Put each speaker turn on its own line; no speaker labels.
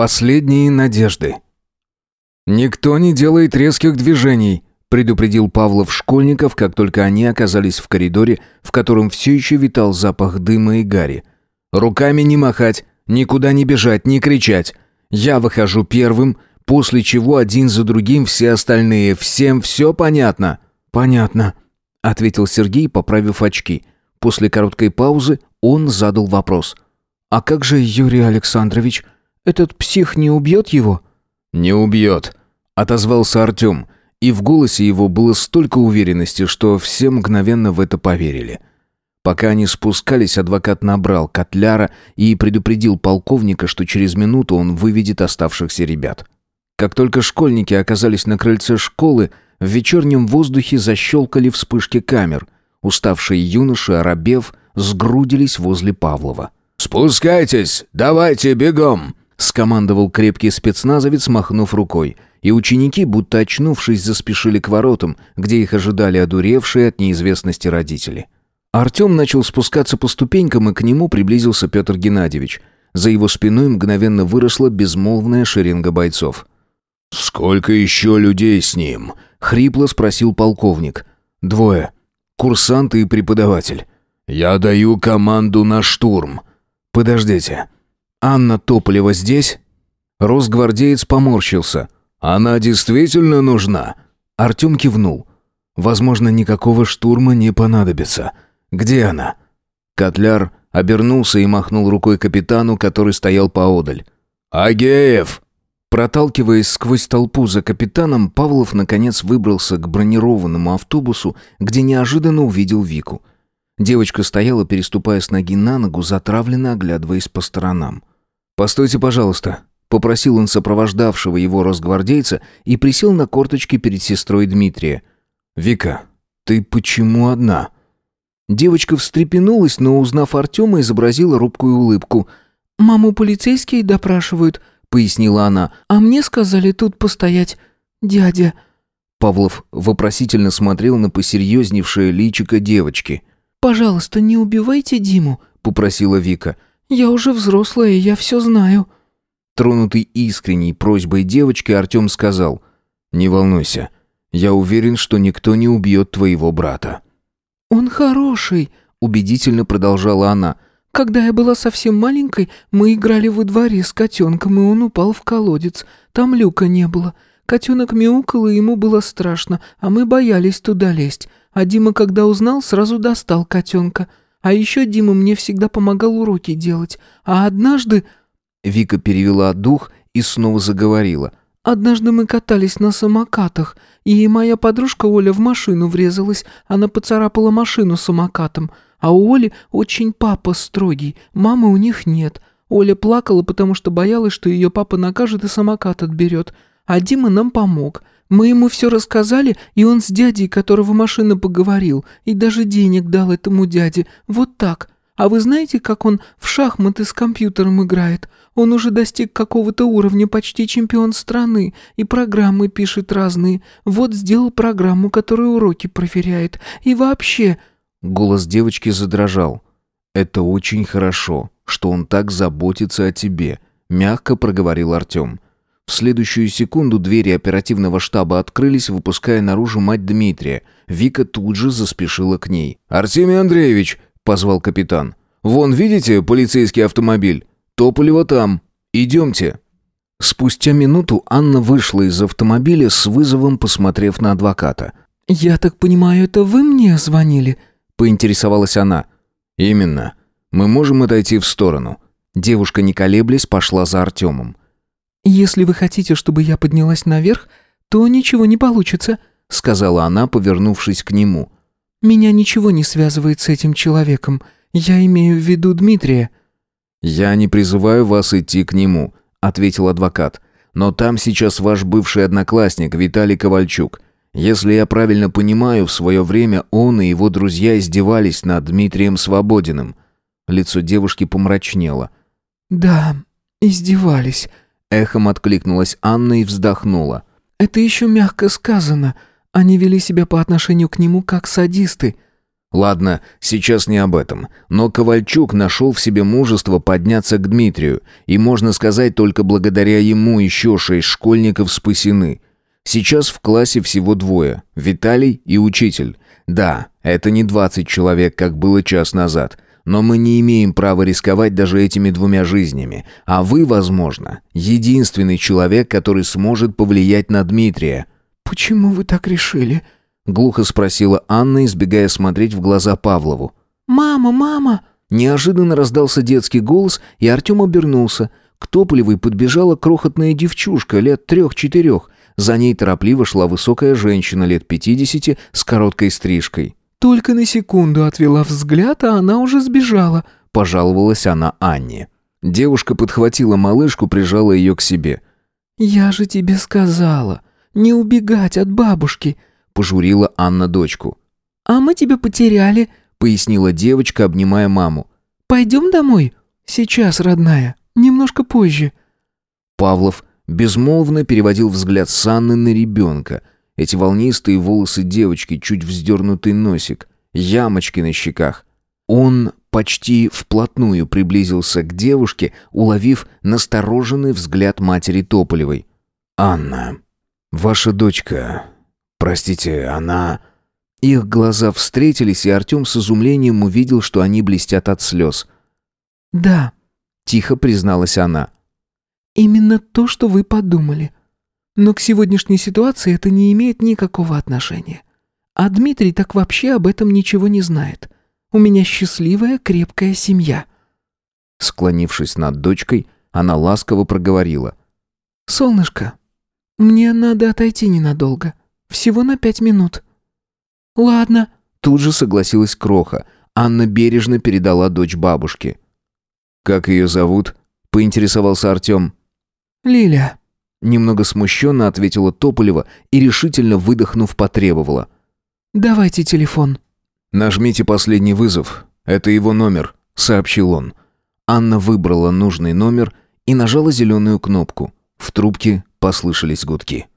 Последние надежды. «Никто не делает резких движений», — предупредил Павлов школьников, как только они оказались в коридоре, в котором все еще витал запах дыма и гари. «Руками не махать, никуда не бежать, не кричать. Я выхожу первым, после чего один за другим все остальные. Всем все понятно?» «Понятно», — ответил Сергей, поправив очки. После короткой паузы он задал вопрос. «А как же Юрий Александрович? Этот псих не убьет его?» «Не убьет», — отозвался Артем, и в голосе его было столько уверенности, что все мгновенно в это поверили. Пока они спускались, адвокат набрал Котляра и предупредил полковника, что через минуту он выведет оставшихся ребят. Как только школьники оказались на крыльце школы, в вечернем воздухе защелкали вспышки камер. Уставшие юноши, оробев, сгрудились возле Павлова.
«Спускайтесь! Давайте бегом!»
Скомандовал крепкий спецназовец, махнув рукой. И ученики, будто очнувшись, заспешили к воротам, где их ожидали одуревшие от неизвестности родители. Артем начал спускаться по ступенькам, и к нему приблизился Петр Геннадьевич. За его спиной мгновенно выросла безмолвная шеренга бойцов.
«Сколько еще людей с ним?»
— хрипло спросил полковник. «Двое. Курсант и преподаватель».
«Я даю команду на штурм».
«Подождите. Анна Тополева здесь?» Росгвардеец поморщился.
«Она действительно нужна?»
Артем кивнул. «Возможно, никакого штурма не понадобится. Где она?» Котляр обернулся и махнул рукой капитану, который стоял поодаль.
«Агеев!»
Проталкиваясь сквозь толпу за капитаном, Павлов наконец выбрался к бронированному автобусу, где неожиданно увидел Вику. Девочка стояла, переступая с ноги на ногу, затравленно оглядываясь по сторонам. «Постойте, пожалуйста», — попросил он сопровождавшего его росгвардейца и присел на корточки перед сестрой Дмитрия. «Вика, ты почему одна?» Девочка встрепенулась, но, узнав Артема, изобразила робкую улыбку.
«Маму полицейские допрашивают», — пояснила она. «А мне сказали тут постоять. Дядя...»
Павлов вопросительно смотрел на посерьезневшее личико девочки.
«Пожалуйста, не убивайте Диму», — попросила
Вика.
«Я уже взрослая, я все знаю».
Тронутый искренней просьбой девочки, Артем сказал, «Не волнуйся, я уверен, что никто не убьет твоего брата».
«Он хороший», — убедительно продолжала она. «Когда я была совсем маленькой, мы играли во дворе с котенком, и он упал в колодец. Там люка не было. Котенок мяукал, и ему было страшно, а мы боялись туда лезть. А Дима, когда узнал, сразу достал котенка. А еще Дима мне всегда помогал уроки делать. А однажды...»
Вика перевела дух и снова заговорила.
«Однажды мы катались на самокатах, и моя подружка Оля в машину врезалась. Она поцарапала машину самокатом. А у Оли очень папа строгий, мамы у них нет. Оля плакала, потому что боялась, что ее папа накажет и самокат отберет. А Дима нам помог. Мы ему все рассказали, и он с дядей, которого машина поговорил, и даже денег дал этому дяде. Вот так. А вы знаете, как он в шахматы с компьютером играет? Он уже достиг какого-то уровня, почти чемпион страны, и программы пишет разные. Вот сделал программу, которая уроки проверяет. И вообще...»
Голос девочки задрожал. «Это очень хорошо, что он так заботится о тебе», — мягко проговорил Артем. В следующую секунду двери оперативного штаба открылись, выпуская наружу мать Дмитрия. Вика тут же заспешила к ней.
«Артемий Андреевич!» — позвал капитан. «Вон, видите, полицейский автомобиль? Тополева там. Идемте».
Спустя минуту Анна вышла из автомобиля с вызовом, посмотрев на адвоката.
«Я так понимаю, это вы мне звонили?»
— поинтересовалась она.
«Именно. Мы можем отойти в сторону».
Девушка, не колеблясь, пошла за Артемом.
«Если вы хотите, чтобы я поднялась наверх, то ничего не получится», — сказала она, повернувшись к нему. «Меня ничего не связывает с этим человеком. Я имею в виду Дмитрия».
«Я не призываю вас идти к нему», — ответил адвокат. «Но там сейчас ваш бывший одноклассник Виталий Ковальчук. Если я правильно понимаю, в свое время он и его друзья издевались над Дмитрием Свободиным». Лицо девушки помрачнело.
«Да, издевались»,
Эхом откликнулась Анна и вздохнула.
«Это еще мягко сказано. Они вели себя по отношению к нему как садисты».
Ладно, сейчас не об этом. Но Ковальчук нашел в себе мужество подняться к Дмитрию, и, можно сказать, только благодаря ему еще шесть школьников спасены. Сейчас в классе всего двое – Виталий и учитель. Да, это не 20 человек, как было час назад – но мы не имеем права рисковать даже этими двумя жизнями. А вы, возможно, единственный человек, который сможет повлиять на Дмитрия».
«Почему вы так решили?»
— глухо спросила Анна, избегая смотреть в глаза Павлову.
«Мама, мама!»
Неожиданно раздался детский голос, и Артем обернулся. К Тополевой подбежала крохотная девчушка лет трех-четырех. За ней торопливо шла высокая женщина лет пятидесяти с короткой стрижкой.
Только на секунду отвела взгляд, а она уже сбежала», —
пожаловалась она Анне. Девушка подхватила малышку, прижала ее к себе.
«Я же тебе сказала, не убегать от бабушки», —
пожурила Анна дочку.
«А мы тебя потеряли», —
пояснила девочка, обнимая маму.
«Пойдем домой?» «Сейчас, родная, немножко позже».
Павлов безмолвно переводил взгляд с Анны на ребенка, эти волнистые волосы девочки, чуть вздернутый носик, ямочки на щеках. Он почти вплотную приблизился к девушке, уловив настороженный взгляд матери Тополевой. «Анна, ваша дочка... Простите, она...» Их глаза встретились, и Артем с изумлением увидел, что они блестят от слез.
«Да», — тихо призналась она. «Именно то, что вы подумали. Но к сегодняшней ситуации это не имеет никакого отношения. А Дмитрий так вообще об этом ничего не знает. У меня счастливая, крепкая семья».
Склонившись над дочкой, она ласково проговорила.
«Солнышко, мне надо отойти ненадолго. Всего на пять минут». «Ладно», — тут же согласилась Кроха. Анна бережно передала дочь бабушке.
«Как ее зовут?» — поинтересовался Артем.
«Лиля».
Немного смущенно ответила Тополева и решительно выдохнув потребовала.
«Давайте телефон».
«Нажмите последний вызов. Это его номер», — сообщил он. Анна выбрала нужный номер и нажала зеленую кнопку. В трубке послышались гудки.